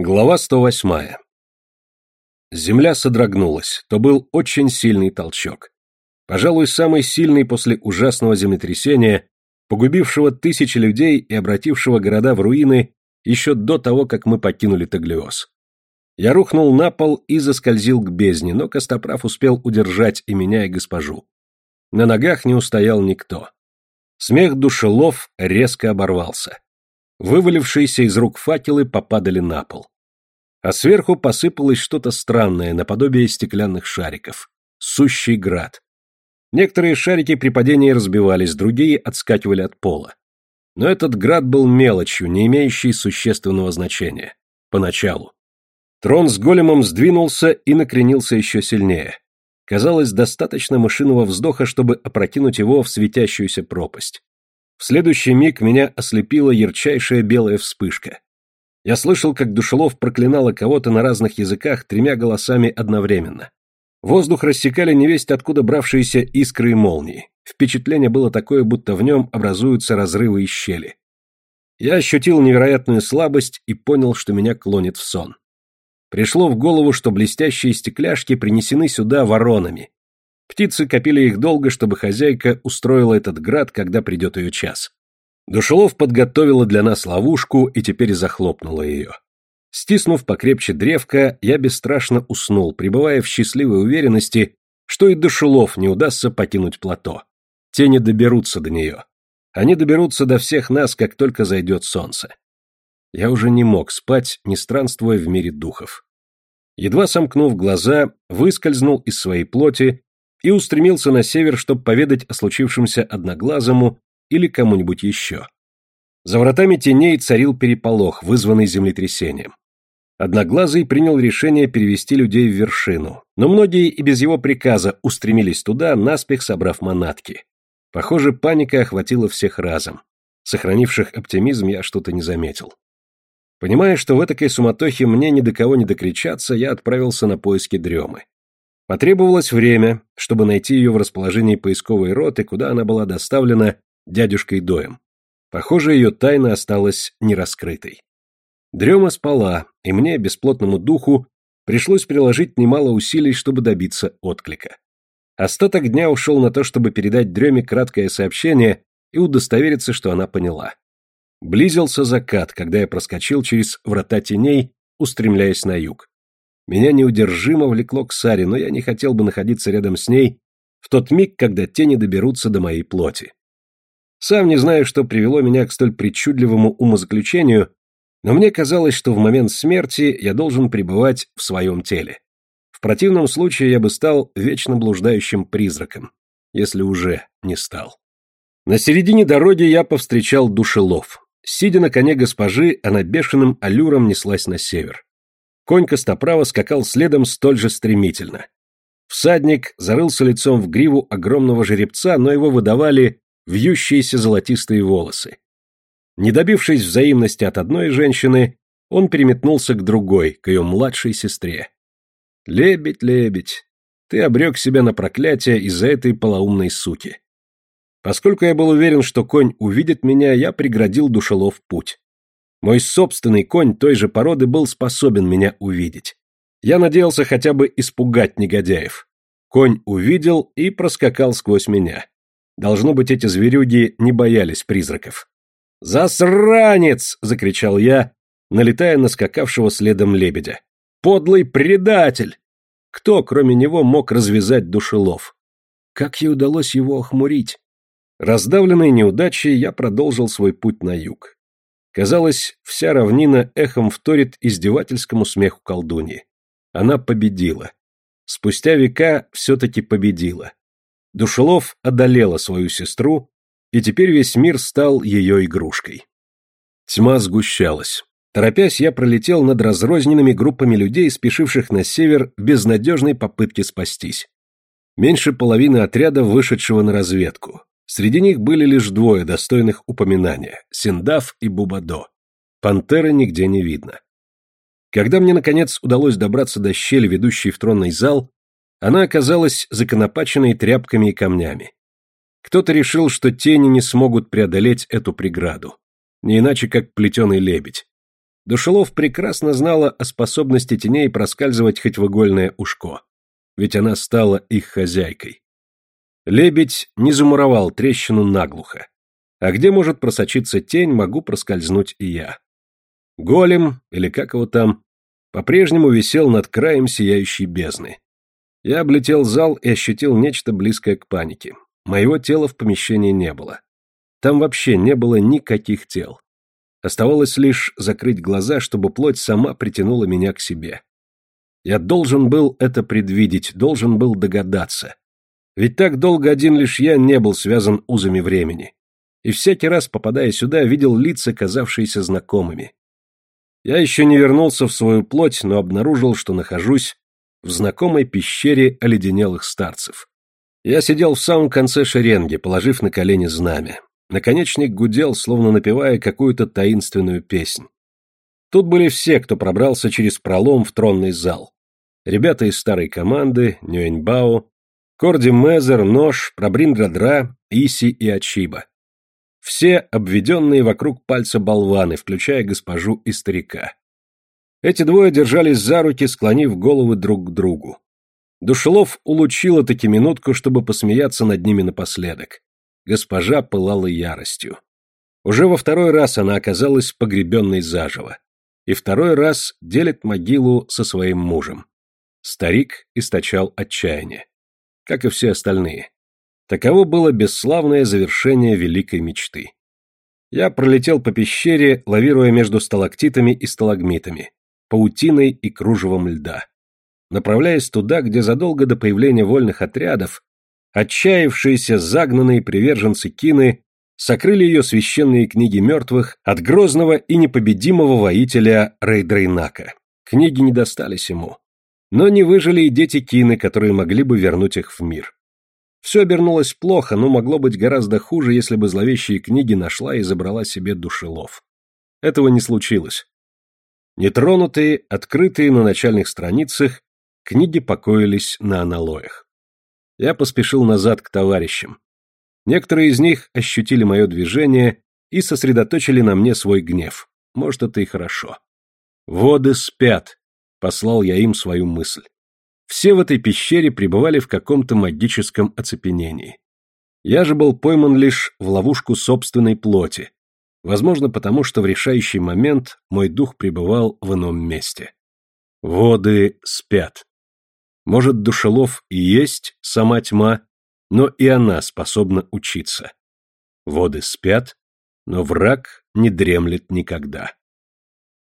Глава 108. Земля содрогнулась, то был очень сильный толчок. Пожалуй, самый сильный после ужасного землетрясения, погубившего тысячи людей и обратившего города в руины еще до того, как мы покинули Таглиоз. Я рухнул на пол и заскользил к бездне, но Костоправ успел удержать и меня, и госпожу. На ногах не устоял никто. Смех душелов резко оборвался. Вывалившиеся из рук факелы попадали на пол. А сверху посыпалось что-то странное, наподобие стеклянных шариков. Сущий град. Некоторые шарики при падении разбивались, другие отскакивали от пола. Но этот град был мелочью, не имеющей существенного значения. Поначалу. Трон с големом сдвинулся и накренился еще сильнее. Казалось, достаточно мышиного вздоха, чтобы опрокинуть его в светящуюся пропасть. В следующий миг меня ослепила ярчайшая белая вспышка. Я слышал, как Душелов проклинала кого-то на разных языках тремя голосами одновременно. Воздух рассекали невесть откуда бравшиеся искры и молнии. Впечатление было такое, будто в нем образуются разрывы и щели. Я ощутил невероятную слабость и понял, что меня клонит в сон. Пришло в голову, что блестящие стекляшки принесены сюда воронами, Птицы копили их долго, чтобы хозяйка устроила этот град, когда придет ее час. Душелов подготовила для нас ловушку и теперь захлопнула ее. Стиснув покрепче древко, я бесстрашно уснул, пребывая в счастливой уверенности, что и Душелов не удастся покинуть плато. Те не доберутся до нее. Они доберутся до всех нас, как только зайдет солнце. Я уже не мог спать, не странствуя в мире духов. Едва сомкнув глаза, выскользнул из своей плоти и устремился на север, чтобы поведать о случившемся одноглазому или кому-нибудь еще. За вратами теней царил переполох, вызванный землетрясением. Одноглазый принял решение перевести людей в вершину, но многие и без его приказа устремились туда, наспех собрав манатки. Похоже, паника охватила всех разом. Сохранивших оптимизм я что-то не заметил. Понимая, что в этой суматохе мне ни до кого не докричаться, я отправился на поиски дремы. Потребовалось время, чтобы найти ее в расположении поисковой роты, куда она была доставлена дядюшкой Доем. Похоже, ее тайна осталась нераскрытой. Дрема спала, и мне, бесплотному духу, пришлось приложить немало усилий, чтобы добиться отклика. Остаток дня ушел на то, чтобы передать Дреме краткое сообщение и удостовериться, что она поняла. Близился закат, когда я проскочил через врата теней, устремляясь на юг. Меня неудержимо влекло к Саре, но я не хотел бы находиться рядом с ней в тот миг, когда тени доберутся до моей плоти. Сам не знаю, что привело меня к столь причудливому умозаключению, но мне казалось, что в момент смерти я должен пребывать в своем теле. В противном случае я бы стал вечно блуждающим призраком, если уже не стал. На середине дороги я повстречал душелов. Сидя на коне госпожи, она бешеным аллюром неслась на север. Конь Костоправа скакал следом столь же стремительно. Всадник зарылся лицом в гриву огромного жеребца, но его выдавали вьющиеся золотистые волосы. Не добившись взаимности от одной женщины, он переметнулся к другой, к ее младшей сестре. «Лебедь, лебедь, ты обрек себя на проклятие из-за этой полоумной суки». Поскольку я был уверен, что конь увидит меня, я преградил душелов путь. Мой собственный конь той же породы был способен меня увидеть. Я надеялся хотя бы испугать негодяев. Конь увидел и проскакал сквозь меня. Должно быть, эти зверюги не боялись призраков. «Засранец!» — закричал я, налетая на скакавшего следом лебедя. «Подлый предатель!» Кто, кроме него, мог развязать душелов? Как ей удалось его охмурить? Раздавленный неудачей, я продолжил свой путь на юг. Казалось, вся равнина эхом вторит издевательскому смеху колдуньи. Она победила. Спустя века все-таки победила. Душелов одолела свою сестру, и теперь весь мир стал ее игрушкой. Тьма сгущалась. Торопясь, я пролетел над разрозненными группами людей, спешивших на север в безнадежной попытке спастись. Меньше половины отряда, вышедшего на разведку. Среди них были лишь двое достойных упоминания – Синдав и Бубадо. Пантеры нигде не видно. Когда мне, наконец, удалось добраться до щели, ведущей в тронный зал, она оказалась законопаченной тряпками и камнями. Кто-то решил, что тени не смогут преодолеть эту преграду. Не иначе, как плетеный лебедь. Душелов прекрасно знала о способности теней проскальзывать хоть в игольное ушко, ведь она стала их хозяйкой. Лебедь не замуровал трещину наглухо. А где может просочиться тень, могу проскользнуть и я. Голем, или как его там, по-прежнему висел над краем сияющей бездны. Я облетел зал и ощутил нечто близкое к панике. Моего тела в помещении не было. Там вообще не было никаких тел. Оставалось лишь закрыть глаза, чтобы плоть сама притянула меня к себе. Я должен был это предвидеть, должен был догадаться. Ведь так долго один лишь я не был связан узами времени. И всякий раз, попадая сюда, видел лица, казавшиеся знакомыми. Я еще не вернулся в свою плоть, но обнаружил, что нахожусь в знакомой пещере оледенелых старцев. Я сидел в самом конце шеренги, положив на колени знамя. Наконечник гудел, словно напевая какую-то таинственную песнь. Тут были все, кто пробрался через пролом в тронный зал. Ребята из старой команды, Нюэньбао, Корди Мезер, Нож, Прабриндрадра, Иси и Ачиба. Все обведенные вокруг пальца болваны, включая госпожу и старика. Эти двое держались за руки, склонив головы друг к другу. Душелов улучила таки минутку, чтобы посмеяться над ними напоследок. Госпожа пылала яростью. Уже во второй раз она оказалась погребенной заживо. И второй раз делит могилу со своим мужем. Старик источал отчаяние. Как и все остальные. Таково было бесславное завершение великой мечты. Я пролетел по пещере, лавируя между сталактитами и сталагмитами, паутиной и кружевом льда. Направляясь туда, где задолго до появления вольных отрядов Отчаявшиеся загнанные приверженцы Кины сокрыли ее священные книги мертвых от грозного и непобедимого воителя Рейдрейнака. Книги не достались ему. Но не выжили и дети Кины, которые могли бы вернуть их в мир. Все обернулось плохо, но могло быть гораздо хуже, если бы зловещие книги нашла и забрала себе душелов. Этого не случилось. Нетронутые, открытые на начальных страницах, книги покоились на аналоях. Я поспешил назад к товарищам. Некоторые из них ощутили мое движение и сосредоточили на мне свой гнев. Может, это и хорошо. «Воды спят», — послал я им свою мысль. Все в этой пещере пребывали в каком-то магическом оцепенении. Я же был пойман лишь в ловушку собственной плоти, возможно, потому что в решающий момент мой дух пребывал в ином месте. Воды спят. Может, Душелов и есть сама тьма, но и она способна учиться. Воды спят, но враг не дремлет никогда.